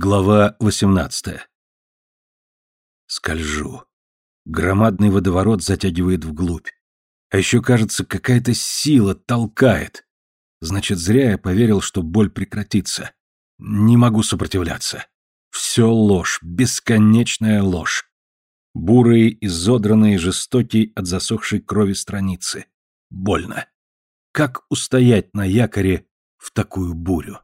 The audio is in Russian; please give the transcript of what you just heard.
Глава 18. Скольжу. Громадный водоворот затягивает вглубь. А еще, кажется, какая-то сила толкает. Значит, зря я поверил, что боль прекратится. Не могу сопротивляться. Все ложь, бесконечная ложь. Бурые, изодранные, жестокие от засохшей крови страницы. Больно. Как устоять на якоре в такую бурю?